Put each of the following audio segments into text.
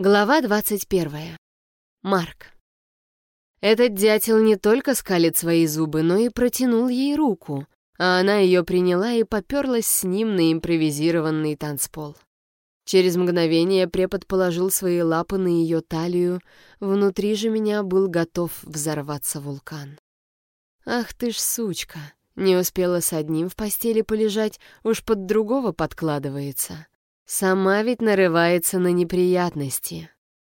Глава 21. Марк. Этот дятел не только скалит свои зубы, но и протянул ей руку, а она ее приняла и поперлась с ним на импровизированный танцпол. Через мгновение препод положил свои лапы на ее талию, внутри же меня был готов взорваться вулкан. «Ах ты ж сучка!» Не успела с одним в постели полежать, уж под другого подкладывается. Сама ведь нарывается на неприятности.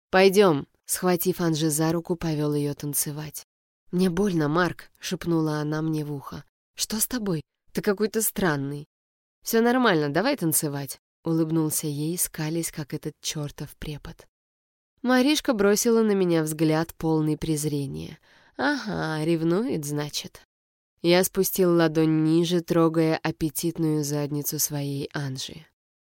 Пойдем, схватив Анжи за руку, повел ее танцевать. «Мне больно, Марк», — шепнула она мне в ухо. «Что с тобой? Ты какой-то странный». «Все нормально, давай танцевать», — улыбнулся ей, скались, как этот чертов препод. Маришка бросила на меня взгляд, полный презрения. «Ага, ревнует, значит». Я спустил ладонь ниже, трогая аппетитную задницу своей Анжи.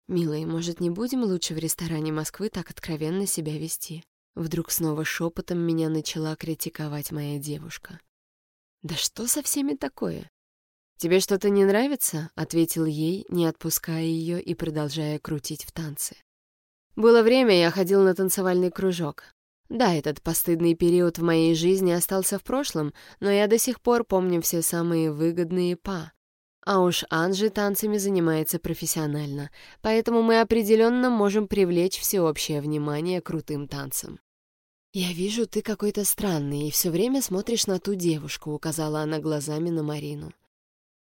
«Милый, может, не будем лучше в ресторане Москвы так откровенно себя вести?» Вдруг снова шепотом меня начала критиковать моя девушка. «Да что со всеми такое?» «Тебе что-то не нравится?» — ответил ей, не отпуская ее и продолжая крутить в танце. Было время, я ходил на танцевальный кружок. Да, этот постыдный период в моей жизни остался в прошлом, но я до сих пор помню все самые выгодные па. А уж Анжи танцами занимается профессионально, поэтому мы определенно можем привлечь всеобщее внимание крутым танцам. «Я вижу, ты какой-то странный и все время смотришь на ту девушку», — указала она глазами на Марину.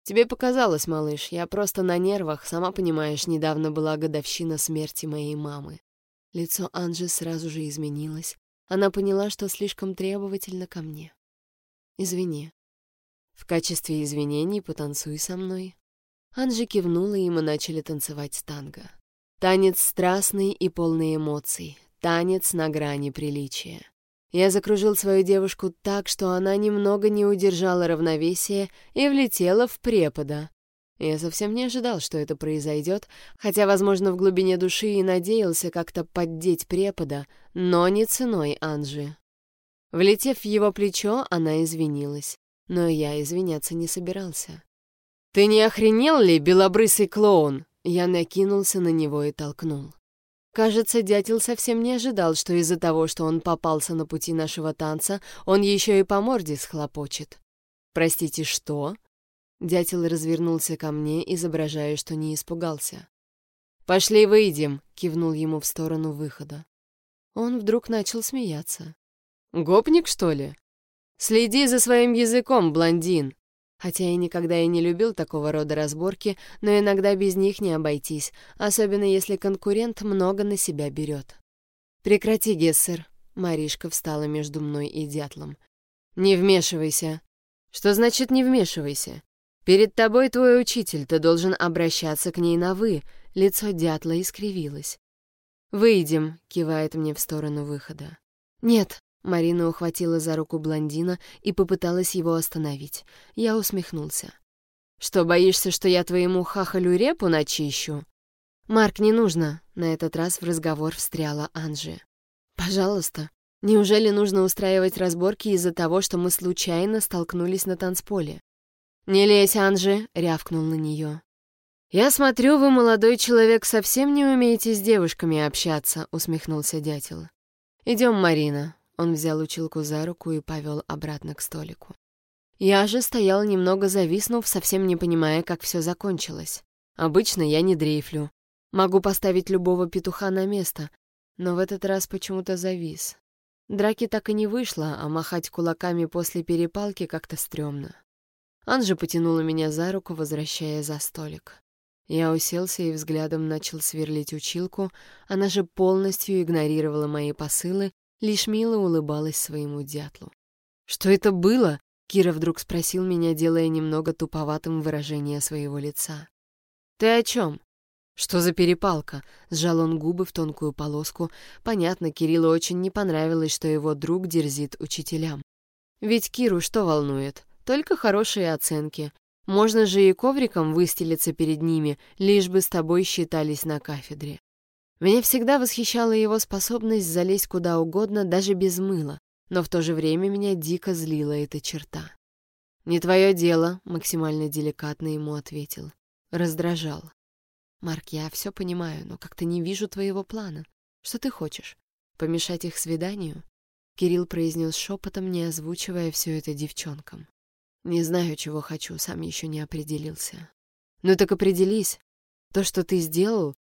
«Тебе показалось, малыш, я просто на нервах, сама понимаешь, недавно была годовщина смерти моей мамы». Лицо Анжи сразу же изменилось. Она поняла, что слишком требовательно ко мне. «Извини», в качестве извинений потанцуй со мной». Анжи кивнула, и мы начали танцевать танго. Танец страстный и полный эмоций. Танец на грани приличия. Я закружил свою девушку так, что она немного не удержала равновесия и влетела в препода. Я совсем не ожидал, что это произойдет, хотя, возможно, в глубине души и надеялся как-то поддеть препода, но не ценой Анжи. Влетев в его плечо, она извинилась но я извиняться не собирался. «Ты не охренел ли, белобрысый клоун?» Я накинулся на него и толкнул. Кажется, дятел совсем не ожидал, что из-за того, что он попался на пути нашего танца, он еще и по морде схлопочет. «Простите, что?» Дятел развернулся ко мне, изображая, что не испугался. «Пошли выйдем», — кивнул ему в сторону выхода. Он вдруг начал смеяться. «Гопник, что ли?» «Следи за своим языком, блондин!» Хотя я никогда и не любил такого рода разборки, но иногда без них не обойтись, особенно если конкурент много на себя берет. «Прекрати, Гессер!» Маришка встала между мной и дятлом. «Не вмешивайся!» «Что значит «не вмешивайся»?» «Перед тобой твой учитель, ты должен обращаться к ней на «вы». Лицо дятла искривилось. «Выйдем», — кивает мне в сторону выхода. «Нет», Марина ухватила за руку блондина и попыталась его остановить. Я усмехнулся. «Что, боишься, что я твоему хахалю репу начищу?» «Марк, не нужно!» — на этот раз в разговор встряла Анжи. «Пожалуйста. Неужели нужно устраивать разборки из-за того, что мы случайно столкнулись на танцполе?» «Не лезь, Анжи!» — рявкнул на нее. «Я смотрю, вы, молодой человек, совсем не умеете с девушками общаться», — усмехнулся дятел. «Идем, Марина, он взял училку за руку и повел обратно к столику. Я же стоял немного зависнув, совсем не понимая, как все закончилось. Обычно я не дрейфлю. Могу поставить любого петуха на место, но в этот раз почему-то завис. Драки так и не вышло, а махать кулаками после перепалки как-то стрёмно. Анжа потянула меня за руку, возвращая за столик. Я уселся и взглядом начал сверлить училку, она же полностью игнорировала мои посылы лишь мило улыбалась своему дятлу. «Что это было?» — Кира вдруг спросил меня, делая немного туповатым выражение своего лица. «Ты о чем?» «Что за перепалка?» — сжал он губы в тонкую полоску. Понятно, Кириллу очень не понравилось, что его друг дерзит учителям. Ведь Киру что волнует? Только хорошие оценки. Можно же и ковриком выстелиться перед ними, лишь бы с тобой считались на кафедре. Меня всегда восхищала его способность залезть куда угодно, даже без мыла, но в то же время меня дико злила эта черта. «Не твое дело», — максимально деликатно ему ответил. Раздражал. «Марк, я все понимаю, но как-то не вижу твоего плана. Что ты хочешь? помешать их свиданию? Кирилл произнес шепотом, не озвучивая все это девчонкам. Не знаю, чего хочу, сам еще не определился. Ну так определись. То, что ты сделал...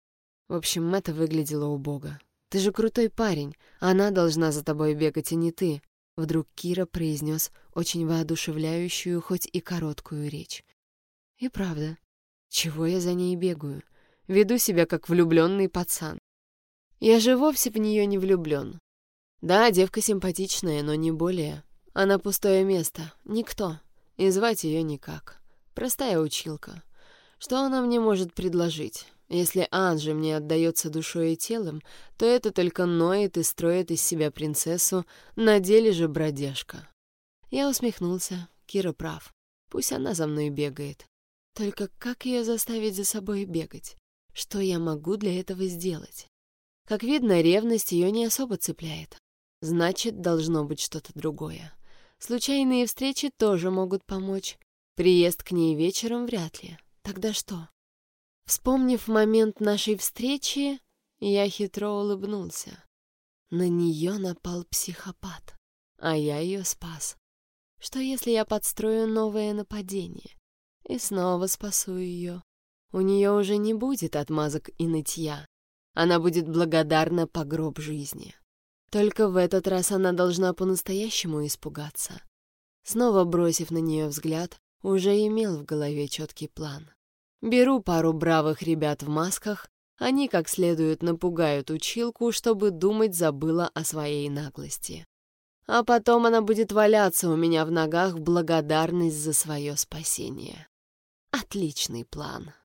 В общем, это выглядело убого. Ты же крутой парень, она должна за тобой бегать, а не ты. Вдруг Кира произнес очень воодушевляющую, хоть и короткую речь. И правда, чего я за ней бегаю? Веду себя как влюбленный пацан. Я же вовсе в нее не влюблен. Да, девка симпатичная, но не более. Она пустое место, никто, и звать ее никак. Простая училка. Что она мне может предложить? Если Анжи мне отдается душой и телом, то это только ноет и строит из себя принцессу, на деле же бродяжка. Я усмехнулся. Кира прав. Пусть она за мной бегает. Только как ее заставить за собой бегать? Что я могу для этого сделать? Как видно, ревность ее не особо цепляет. Значит, должно быть что-то другое. Случайные встречи тоже могут помочь. Приезд к ней вечером вряд ли. Тогда что? Вспомнив момент нашей встречи, я хитро улыбнулся. На нее напал психопат, а я ее спас. Что если я подстрою новое нападение и снова спасу ее? У нее уже не будет отмазок и нытья. Она будет благодарна по гроб жизни. Только в этот раз она должна по-настоящему испугаться. Снова бросив на нее взгляд, уже имел в голове четкий план. Беру пару бравых ребят в масках, они как следует напугают училку, чтобы думать забыла о своей наглости. А потом она будет валяться у меня в ногах в благодарность за свое спасение. Отличный план.